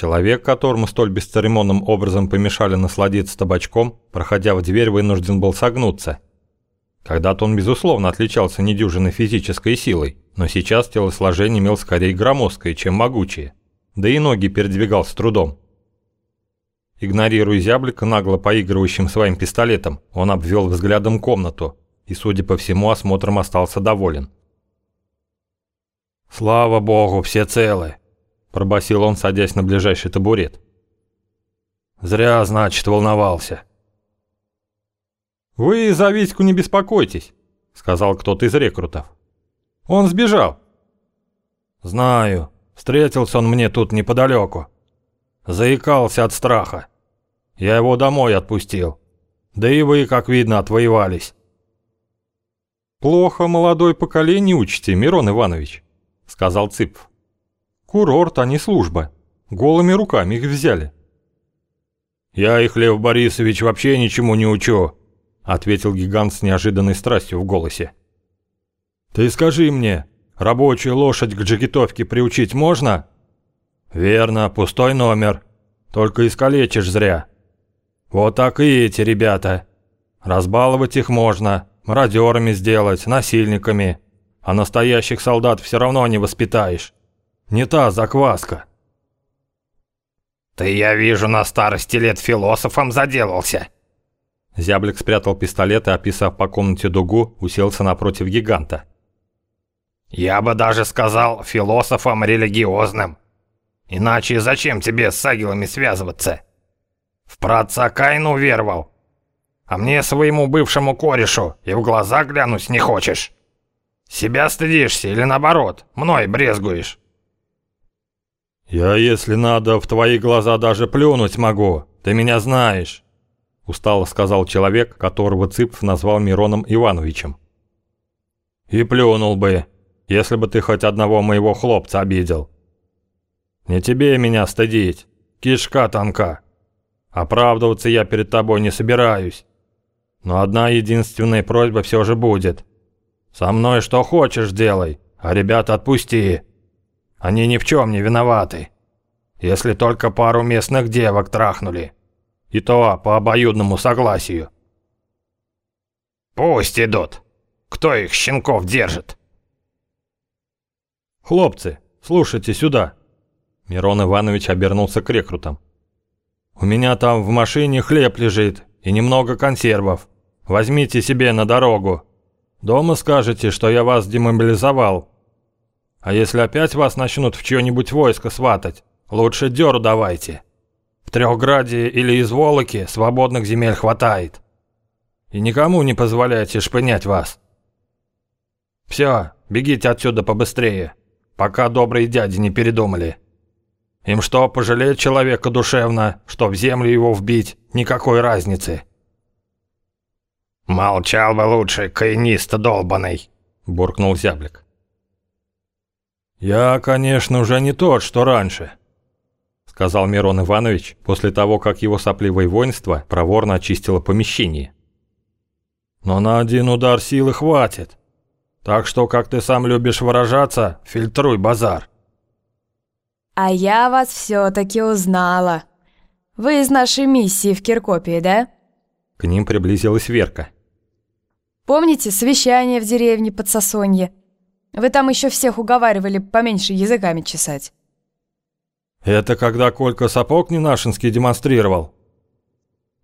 Человек, которому столь бесцеремонным образом помешали насладиться табачком, проходя в дверь, вынужден был согнуться. Когда-то он, безусловно, отличался недюжиной физической силой, но сейчас телосложение имел скорее громоздкое, чем могучее, да и ноги передвигал с трудом. Игнорируя зяблика, нагло поигрывающим своим пистолетом, он обвел взглядом комнату и, судя по всему, осмотром остался доволен. «Слава богу, все целы!» – пробасил он, садясь на ближайший табурет. «Зря, значит, волновался». «Вы за Витьку не беспокойтесь», – сказал кто-то из рекрутов. «Он сбежал». «Знаю. Встретился он мне тут неподалеку. Заикался от страха. Я его домой отпустил. Да и вы, как видно, отвоевались». «Плохо молодое поколение учите, Мирон Иванович», – сказал Цыпов. Курорт, а не служба. Голыми руками их взяли. «Я их, Лев Борисович, вообще ничему не учу», — ответил гигант с неожиданной страстью в голосе. «Ты скажи мне, рабочую лошадь к джигитовке приучить можно?» «Верно, пустой номер. Только искалечишь зря. Вот так и эти ребята. Разбаловать их можно, мародерами сделать, насильниками. А настоящих солдат все равно не воспитаешь. Не та закваска. Ты, я вижу, на старости лет философом заделался. Зяблик спрятал пистолет и, описав по комнате дугу, уселся напротив гиганта. Я бы даже сказал философом религиозным. Иначе зачем тебе с агилами связываться? В праотца Каину веровал. А мне своему бывшему корешу и в глаза глянуть не хочешь. Себя стыдишься или наоборот, мной брезгуешь? «Я, если надо, в твои глаза даже плюнуть могу, ты меня знаешь», устало сказал человек, которого Цыпов назвал Мироном Ивановичем. «И плюнул бы, если бы ты хоть одного моего хлопца обидел. Не тебе меня стыдить, кишка тонка. Оправдываться я перед тобой не собираюсь. Но одна единственная просьба все же будет. Со мной что хочешь делай, а ребят отпусти». Они ни в чем не виноваты. Если только пару местных девок трахнули. И то по обоюдному согласию. Пусть идут. Кто их, щенков, держит? Хлопцы, слушайте сюда. Мирон Иванович обернулся к рекрутам. У меня там в машине хлеб лежит и немного консервов. Возьмите себе на дорогу. Дома скажете, что я вас демобилизовал а если опять вас начнут в чье-нибудь войско сватать, лучше дёру давайте. В Трехграде или из Волоки свободных земель хватает. И никому не позволяйте шпынять вас. Все, бегите отсюда побыстрее, пока добрые дяди не передумали. Им что, пожалеть человека душевно, что в землю его вбить, никакой разницы. «Молчал бы лучше, кайнист долбаный», — буркнул зяблик. «Я, конечно, уже не тот, что раньше», — сказал Мирон Иванович после того, как его сопливое воинство проворно очистило помещение. «Но на один удар силы хватит. Так что, как ты сам любишь выражаться, фильтруй базар». «А я вас все-таки узнала. Вы из нашей миссии в Киркопии, да?» К ним приблизилась Верка. «Помните совещание в деревне под Сосонье?» Вы там еще всех уговаривали поменьше языками чесать. Это когда Колька сапог ненашинский демонстрировал?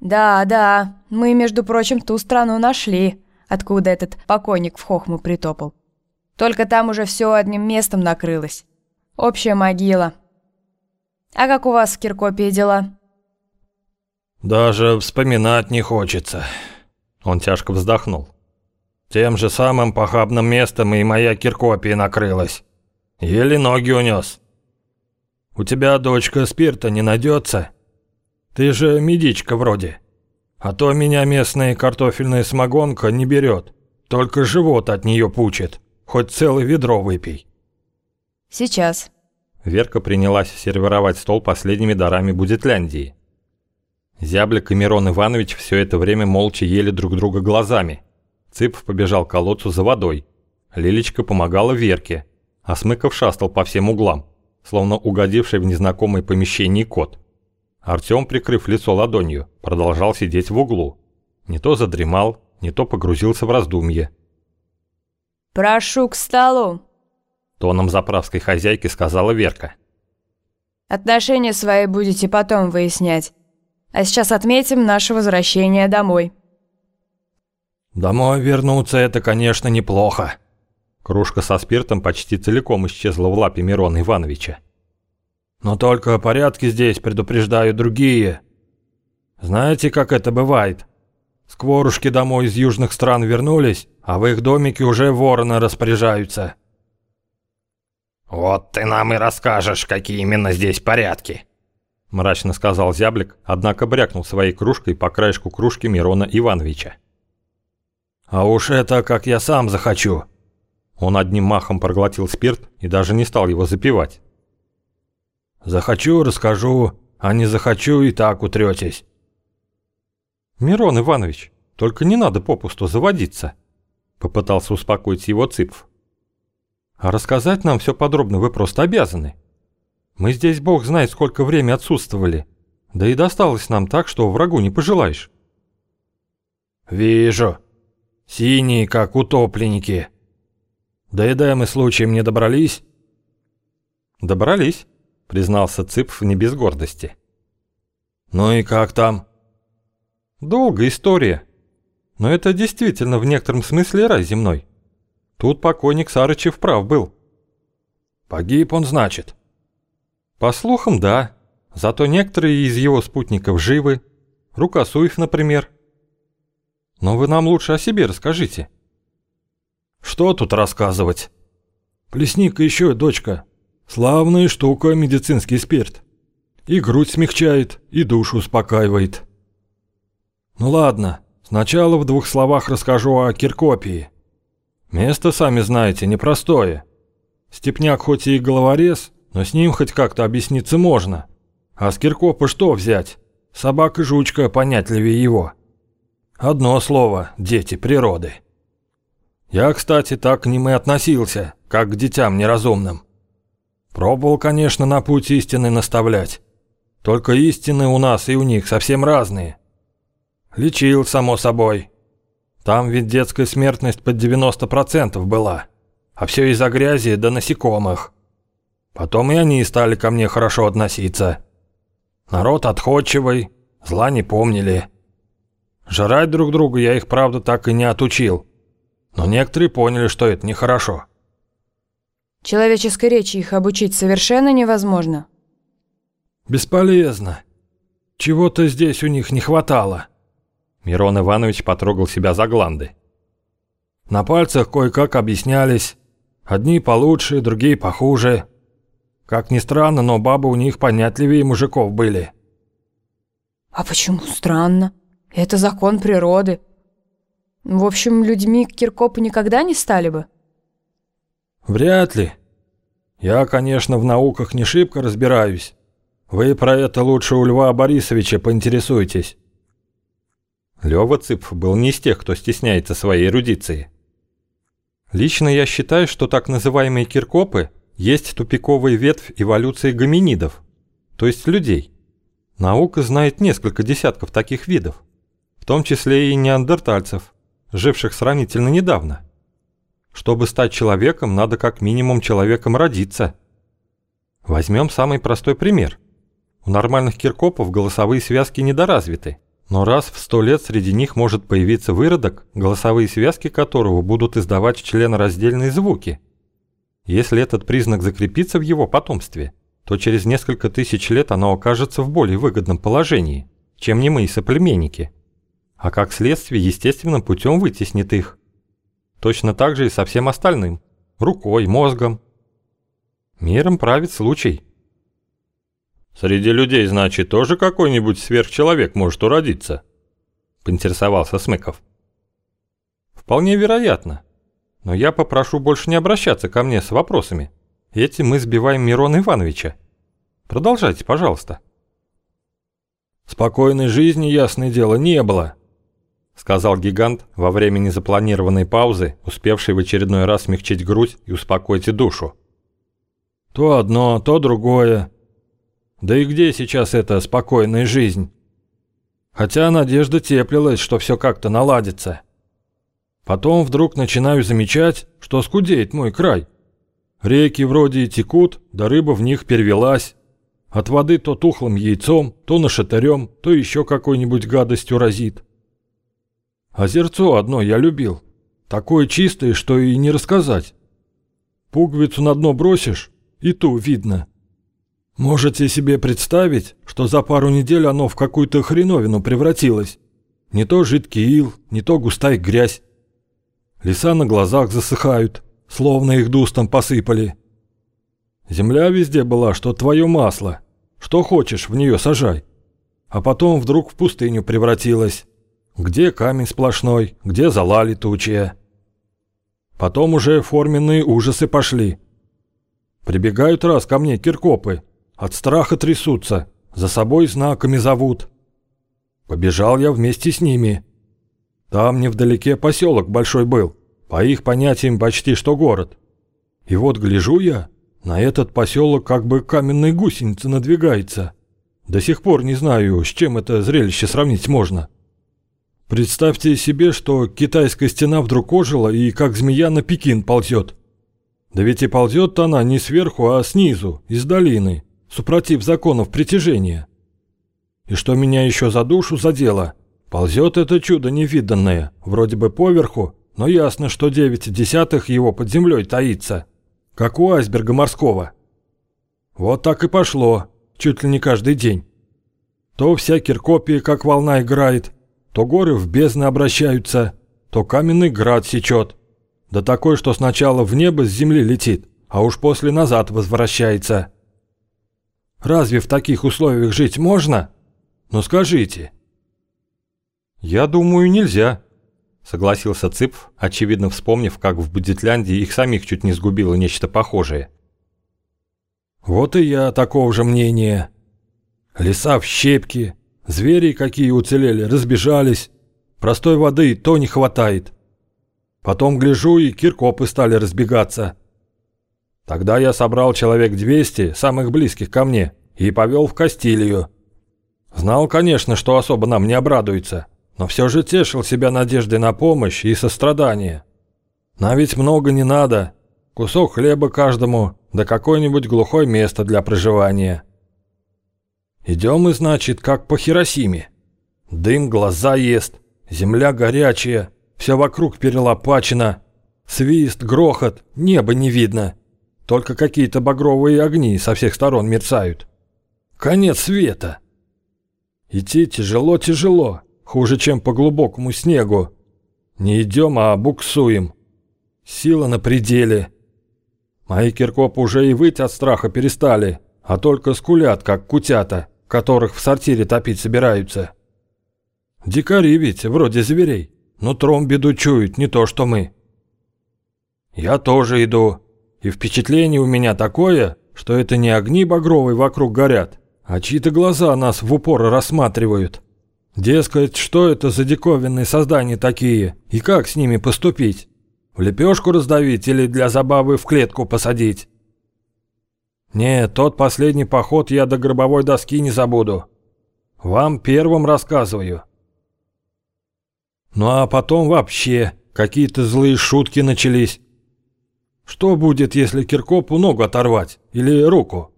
Да, да, мы, между прочим, ту страну нашли, откуда этот покойник в хохму притопал. Только там уже все одним местом накрылось. Общая могила. А как у вас в Киркопии дела? Даже вспоминать не хочется. Он тяжко вздохнул. Тем же самым похабным местом и моя Киркопия накрылась. Еле ноги унес. У тебя, дочка, спирта не найдется? Ты же медичка вроде. А то меня местная картофельная самогонка не берет. Только живот от нее пучит. Хоть целое ведро выпей. Сейчас. Верка принялась сервировать стол последними дарами Будетляндии. Зяблик и Мирон Иванович все это время молча ели друг друга глазами. Цыпов побежал к колодцу за водой. Лилечка помогала Верке, а Смыков шастал по всем углам. словно угодивший в незнакомое помещение кот. Артем, прикрыв лицо ладонью, продолжал сидеть в углу. Не то задремал, не то погрузился в раздумье. «Прошу к столу», — тоном заправской хозяйки сказала Верка. «Отношения свои будете потом выяснять. А сейчас отметим наше возвращение домой». «Домой вернуться — это, конечно, неплохо». Кружка со спиртом почти целиком исчезла в лапе Мирона Ивановича. «Но только порядки здесь предупреждаю другие. Знаете, как это бывает? Скворушки домой из южных стран вернулись, а в их домике уже вороны распоряжаются». «Вот ты нам и расскажешь, какие именно здесь порядки», – мрачно сказал зяблик, однако брякнул своей кружкой по краешку кружки Мирона Ивановича. «А уж это как я сам захочу!» Он одним махом проглотил спирт и даже не стал его запивать. «Захочу, расскажу, а не захочу и так утретесь». «Мирон Иванович, только не надо попусту заводиться», — попытался успокоить его Цыпв. «А рассказать нам все подробно вы просто обязаны. Мы здесь бог знает сколько времени отсутствовали, да и досталось нам так, что врагу не пожелаешь». «Вижу», Синие, как утопленники. До мы случаем не добрались? Добрались, признался Цыпф не без гордости. Ну и как там? Долгая история. Но это действительно в некотором смысле рай земной. Тут покойник Сарычев прав был. Погиб он, значит? По слухам, да. Зато некоторые из его спутников живы. Рукосуев, например. Но вы нам лучше о себе расскажите. Что тут рассказывать? Плесник еще, дочка. Славная штука медицинский спирт. И грудь смягчает, и душу успокаивает. Ну ладно, сначала в двух словах расскажу о Киркопии. Место, сами знаете, непростое. Степняк хоть и головорез, но с ним хоть как-то объясниться можно. А с Киркопа что взять? Собака-жучка понятливее его. Одно слово – дети природы. Я, кстати, так к ним и относился, как к детям неразумным. Пробовал, конечно, на путь истины наставлять. Только истины у нас и у них совсем разные. Лечил, само собой. Там ведь детская смертность под 90% была. А все из-за грязи да насекомых. Потом и они стали ко мне хорошо относиться. Народ отходчивый, зла не помнили. Жрать друг друга я их, правда, так и не отучил. Но некоторые поняли, что это нехорошо. Человеческой речи их обучить совершенно невозможно. Бесполезно. Чего-то здесь у них не хватало. Мирон Иванович потрогал себя за гланды. На пальцах кое-как объяснялись. Одни получше, другие похуже. Как ни странно, но бабы у них понятливее мужиков были. А почему странно? Это закон природы. В общем, людьми Киркопы никогда не стали бы? Вряд ли. Я, конечно, в науках не шибко разбираюсь. Вы про это лучше у Льва Борисовича поинтересуйтесь. Лёва Цыпф был не из тех, кто стесняется своей эрудиции. Лично я считаю, что так называемые киркопы есть тупиковая ветвь эволюции гоминидов, то есть людей. Наука знает несколько десятков таких видов в том числе и неандертальцев, живших сравнительно недавно. Чтобы стать человеком, надо как минимум человеком родиться. Возьмем самый простой пример. У нормальных киркопов голосовые связки недоразвиты, но раз в сто лет среди них может появиться выродок, голосовые связки которого будут издавать членораздельные звуки. Если этот признак закрепится в его потомстве, то через несколько тысяч лет оно окажется в более выгодном положении, чем немые соплеменники а как следствие естественным путем вытеснит их. Точно так же и со всем остальным. Рукой, мозгом. Миром правит случай. «Среди людей, значит, тоже какой-нибудь сверхчеловек может уродиться?» Поинтересовался Смыков. «Вполне вероятно. Но я попрошу больше не обращаться ко мне с вопросами. Этим мы сбиваем Мирона Ивановича. Продолжайте, пожалуйста». «Спокойной жизни, ясное дело, не было», — сказал гигант во время незапланированной паузы, успевший в очередной раз смягчить грудь и успокоить душу. То одно, то другое. Да и где сейчас эта спокойная жизнь? Хотя надежда теплилась, что все как-то наладится. Потом вдруг начинаю замечать, что скудеет мой край. Реки вроде и текут, да рыба в них перевелась. От воды то тухлым яйцом, то нашатырем, то еще какой-нибудь гадостью разит. Озерцо одно я любил. Такое чистое, что и не рассказать. Пуговицу на дно бросишь, и ту видно. Можете себе представить, что за пару недель оно в какую-то хреновину превратилось? Не то жидкий ил, не то густая грязь. Леса на глазах засыхают, словно их дустом посыпали. Земля везде была, что твое масло. Что хочешь, в нее сажай. А потом вдруг в пустыню превратилась. Где камень сплошной, где зола летучая. Потом уже форменные ужасы пошли. Прибегают раз ко мне киркопы, от страха трясутся, за собой знаками зовут. Побежал я вместе с ними. Там невдалеке поселок большой был, по их понятиям почти что город. И вот гляжу я, на этот поселок как бы каменной гусеница надвигается. До сих пор не знаю, с чем это зрелище сравнить можно. Представьте себе, что китайская стена вдруг ожила и как змея на Пекин ползет. Да ведь и ползет она не сверху, а снизу, из долины, супротив законов притяжения. И что меня еще за душу задело, ползет это чудо невиданное, вроде бы поверху, но ясно, что девять десятых его под землей таится, как у айсберга морского. Вот так и пошло, чуть ли не каждый день. То вся Киркопия как волна играет, то горы в бездны обращаются, то каменный град сечет. Да такой, что сначала в небо с земли летит, а уж после назад возвращается. Разве в таких условиях жить можно? Ну скажите. Я думаю, нельзя, согласился Цып, очевидно вспомнив, как в Будетляндии их самих чуть не сгубило нечто похожее. Вот и я такого же мнения. Леса в щепки, звери какие уцелели, разбежались. Простой воды то не хватает. Потом гляжу, и киркопы стали разбегаться. Тогда я собрал человек 200, самых близких ко мне, и повел в Кастилию. Знал, конечно, что особо нам не обрадуется, но все же тешил себя надеждой на помощь и сострадание. На ведь много не надо. Кусок хлеба каждому, да какое-нибудь глухое место для проживания. Идем мы, значит, как по Хиросиме. Дым глаза ест, земля горячая, все вокруг перелопачено. Свист, грохот, небо не видно. Только какие-то багровые огни со всех сторон мерцают. Конец света. Идти тяжело-тяжело, хуже, чем по глубокому снегу. Не идем, а буксуем. Сила на пределе. Мои киркопы уже и выть от страха перестали, а только скулят, как кутята, которых в сортире топить собираются. Дикари ведь, вроде зверей, но тром беду чуют, не то что мы. Я тоже иду, и впечатление у меня такое, что это не огни багровые вокруг горят, а чьи-то глаза нас в упор рассматривают. Дескать, что это за диковинные создания такие, и как с ними поступить? В лепешку раздавить или для забавы в клетку посадить? Нет, тот последний поход я до гробовой доски не забуду. Вам первым рассказываю. Ну а потом вообще какие-то злые шутки начались. Что будет, если Киркопу ногу оторвать или руку?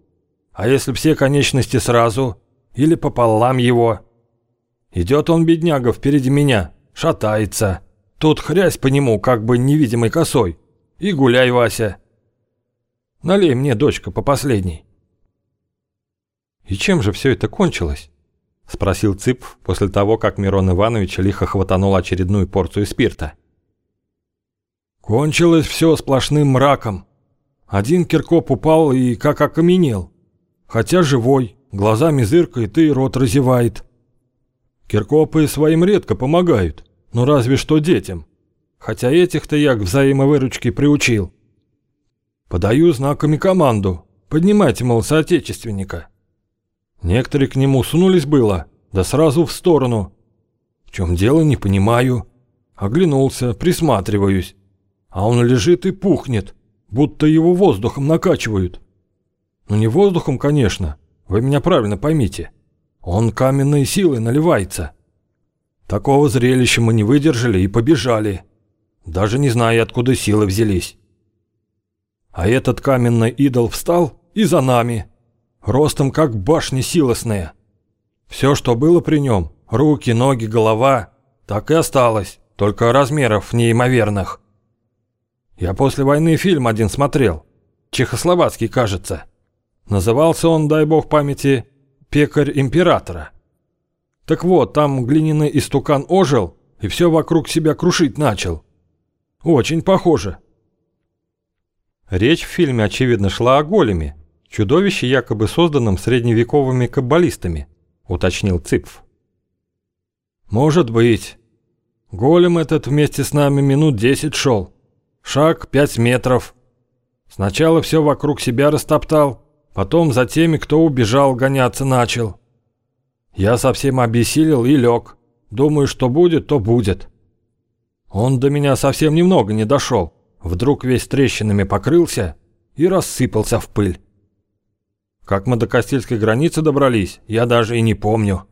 А если все конечности сразу? Или пополам его? Идет он, бедняга, впереди меня, шатается. Тут хрясь по нему, как бы невидимой косой. И гуляй, Вася. Налей мне, дочка, по последней. И чем же все это кончилось? Спросил Цып после того, как Мирон Иванович лихо хватанул очередную порцию спирта. Кончилось все сплошным мраком. Один Киркоп упал и как окаменел. Хотя живой, глазами зыркает и рот разевает. Киркопы своим редко помогают, но разве что детям. Хотя этих-то я к взаимовыручке приучил. Подаю знаками команду. Поднимайте, мол, соотечественника. Некоторые к нему сунулись было, да сразу в сторону. В чем дело, не понимаю. Оглянулся, присматриваюсь. А он лежит и пухнет, будто его воздухом накачивают. Но не воздухом, конечно. Вы меня правильно поймите. Он каменной силой наливается. Такого зрелища мы не выдержали и побежали, даже не зная, откуда силы взялись. А этот каменный идол встал и за нами, ростом как башня силосная. Все, что было при нем, руки, ноги, голова, так и осталось, только размеров неимоверных. Я после войны фильм один смотрел, чехословацкий, кажется. Назывался он, дай бог памяти, «Пекарь императора». Так вот, там глиняный истукан ожил и все вокруг себя крушить начал. Очень похоже. Речь в фильме, очевидно, шла о големе, чудовище, якобы созданном средневековыми каббалистами, уточнил Цыпф. Может быть. Голем этот вместе с нами минут десять шел. Шаг пять метров. Сначала все вокруг себя растоптал, потом за теми, кто убежал, гоняться начал. Я совсем обессилел и лег. Думаю, что будет, то будет. Он до меня совсем немного не дошел. Вдруг весь трещинами покрылся и рассыпался в пыль. Как мы до Костильской границы добрались, я даже и не помню.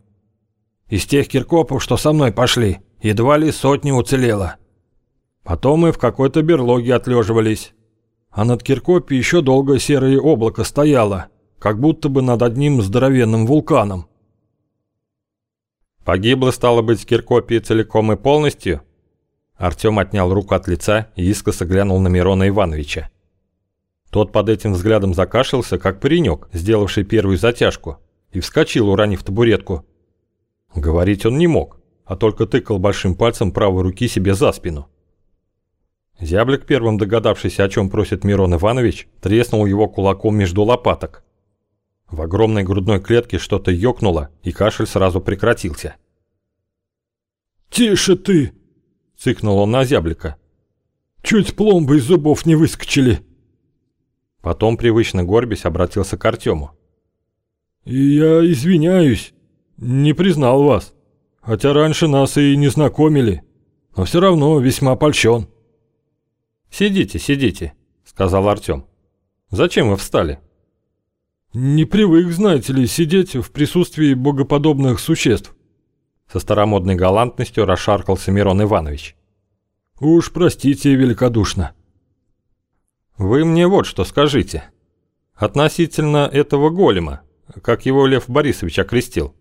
Из тех киркопов, что со мной пошли, едва ли сотни уцелело. Потом мы в какой-то берлоге отлеживались. А над Киркопи еще долго серое облако стояло, как будто бы над одним здоровенным вулканом. Погибло, стало быть, Киркопии целиком и полностью? Артем отнял руку от лица и искоса глянул на Мирона Ивановича. Тот под этим взглядом закашлялся, как паренек, сделавший первую затяжку, и вскочил, уронив табуретку. Говорить он не мог, а только тыкал большим пальцем правой руки себе за спину. Зяблик, первым догадавшийся, о чем просит Мирон Иванович, треснул его кулаком между лопаток. В огромной грудной клетке что-то ёкнуло, и кашель сразу прекратился. «Тише ты!» – цыкнул он на зяблика. «Чуть пломбы из зубов не выскочили!» Потом, привычно горбясь, обратился к Артему. «Я извиняюсь, не признал вас, хотя раньше нас и не знакомили, но все равно весьма польщен». «Сидите, сидите», – сказал Артем. «Зачем вы встали?» «Не привык, знаете ли, сидеть в присутствии богоподобных существ». Со старомодной галантностью расшаркался Мирон Иванович. «Уж простите великодушно». «Вы мне вот что скажите. Относительно этого голема, как его Лев Борисович окрестил.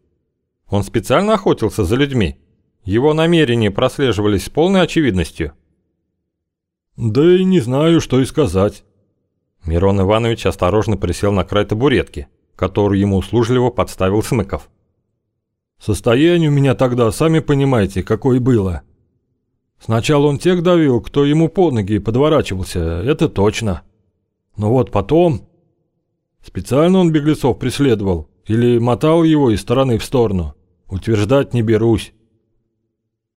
Он специально охотился за людьми? Его намерения прослеживались с полной очевидностью?» «Да и не знаю, что и сказать». Мирон Иванович осторожно присел на край табуретки, которую ему услужливо подставил Смыков. «Состояние у меня тогда, сами понимаете, какое было. Сначала он тех давил, кто ему под ноги подворачивался, это точно. Но вот потом... Специально он беглецов преследовал или мотал его из стороны в сторону. Утверждать не берусь.